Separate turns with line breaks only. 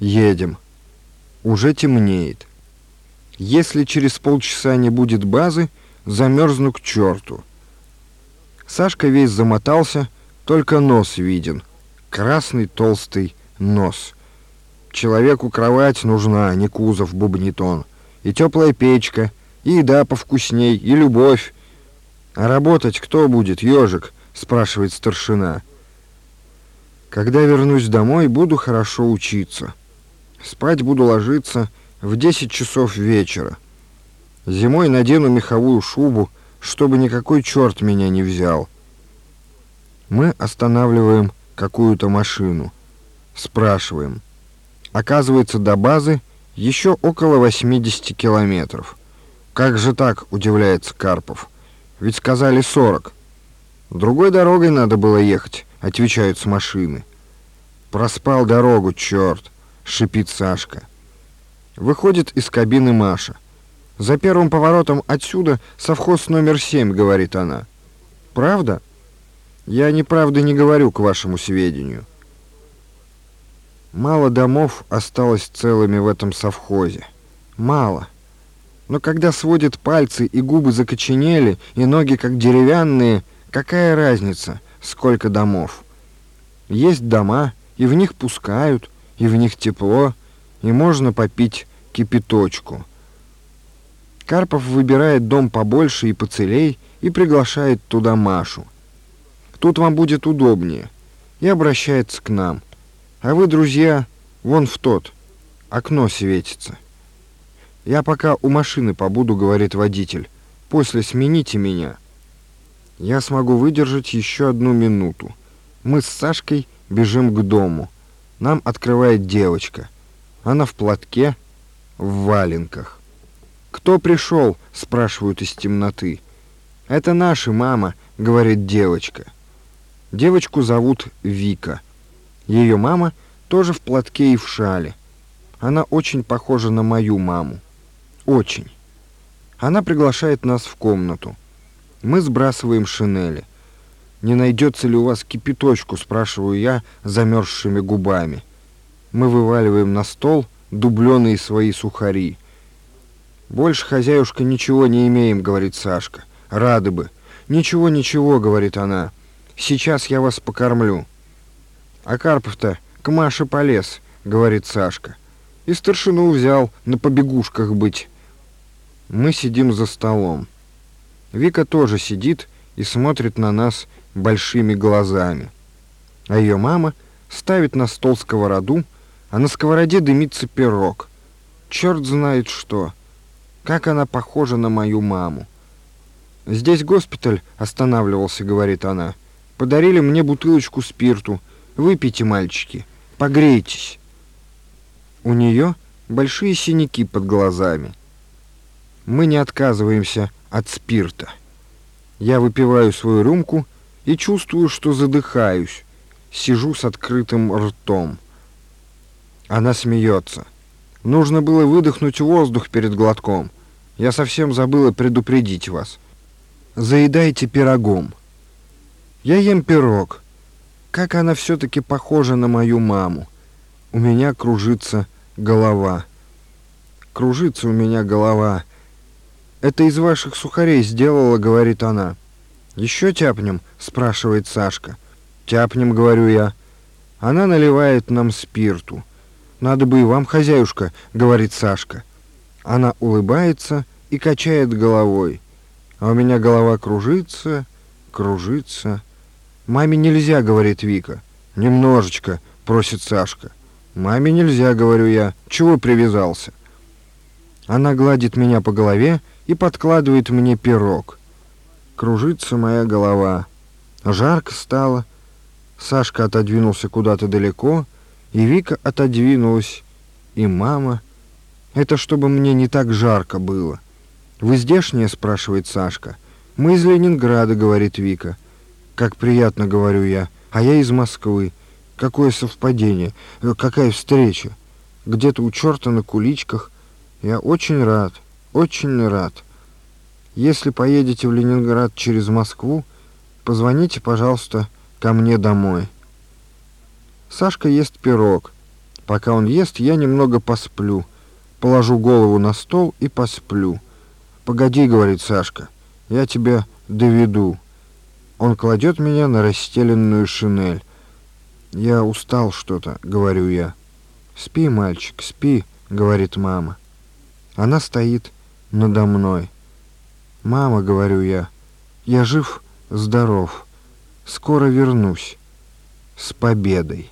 Едем. Уже темнеет. Если через полчаса не будет базы, замерзну к черту. Сашка весь замотался, только нос виден. Красный толстый нос. Человеку кровать нужна, не кузов, бубнит он. И теплая печка, и еда повкусней, и любовь. А работать кто будет, ежик? спрашивает старшина. Когда вернусь домой, буду хорошо учиться. Спать буду ложиться в 10 часов вечера. Зимой надену меховую шубу, чтобы никакой черт меня не взял. Мы останавливаем какую-то машину. Спрашиваем. Оказывается, до базы еще около 80 километров. Как же так, удивляется Карпов. Ведь сказали 40. Другой дорогой надо было ехать, отвечают с машины. Проспал дорогу, черт, шипит Сашка. Выходит из кабины Маша. За первым поворотом отсюда совхоз номер семь, говорит она. Правда? Я неправды не говорю, к вашему сведению. Мало домов осталось целыми в этом совхозе. Мало. Но когда сводит пальцы и губы закоченели, и ноги как деревянные, какая разница, сколько домов? Есть дома, и в них пускают, и в них тепло, и можно попить кипяточку. Карпов выбирает дом побольше и поцелей и приглашает туда Машу. Тут вам будет удобнее. И обращается к нам. А вы, друзья, вон в тот. Окно светится. Я пока у машины побуду, говорит водитель. После смените меня. Я смогу выдержать еще одну минуту. Мы с Сашкой бежим к дому. Нам открывает девочка. Она в платке, в валенках. «Кто пришел?» — спрашивают из темноты. «Это наша мама», — говорит девочка. Девочку зовут Вика. Ее мама тоже в платке и в шале. Она очень похожа на мою маму. Очень. Она приглашает нас в комнату. Мы сбрасываем шинели. «Не найдется ли у вас кипяточку?» — спрашиваю я замерзшими губами. Мы вываливаем на стол дубленые свои сухари. «Больше, хозяюшка, ничего не имеем», — говорит Сашка. «Рады бы». «Ничего, ничего», — говорит она. «Сейчас я вас покормлю». «А Карпов-то к Маше полез», — говорит Сашка. «И старшину взял на побегушках быть». Мы сидим за столом. Вика тоже сидит и смотрит на нас большими глазами. А ее мама ставит на стол сковороду, а на сковороде дымится пирог. Черт знает что. Как она похожа на мою маму. «Здесь госпиталь останавливался», — говорит она. «Подарили мне бутылочку спирту. Выпейте, мальчики, погрейтесь». У нее большие синяки под глазами. Мы не отказываемся от спирта. Я выпиваю свою рюмку и чувствую, что задыхаюсь. Сижу с открытым ртом. Она смеется. Нужно было выдохнуть воздух перед глотком. Я совсем забыла предупредить вас. Заедайте пирогом. Я ем пирог. Как она все-таки похожа на мою маму. У меня кружится голова. Кружится у меня голова. Это из ваших сухарей сделала, говорит она. Еще тяпнем, спрашивает Сашка. Тяпнем, говорю я. Она наливает нам спирту. «Надо бы и вам, хозяюшка», — говорит Сашка. Она улыбается и качает головой. А у меня голова кружится, кружится. «Маме нельзя», — говорит Вика. «Немножечко», — просит Сашка. «Маме нельзя», — говорю я. «Чего привязался?» Она гладит меня по голове и подкладывает мне пирог. Кружится моя голова. Жарко стало. Сашка отодвинулся куда-то далеко — и Вика отодвинулась, и мама. Это чтобы мне не так жарко было. «Вы здешняя?» — спрашивает Сашка. «Мы из Ленинграда», — говорит Вика. «Как приятно», — говорю я. «А я из Москвы. Какое совпадение, какая встреча. Где-то у черта на куличках. Я очень рад, очень рад. Если поедете в Ленинград через Москву, позвоните, пожалуйста, ко мне домой». Сашка ест пирог. Пока он ест, я немного посплю. Положу голову на стол и посплю. «Погоди», — говорит Сашка, — «я тебя доведу». Он кладет меня на расстеленную шинель. «Я устал что-то», — говорю я. «Спи, мальчик, спи», — говорит мама. Она стоит надо мной. «Мама», — говорю я, — «я жив, здоров, скоро вернусь с победой».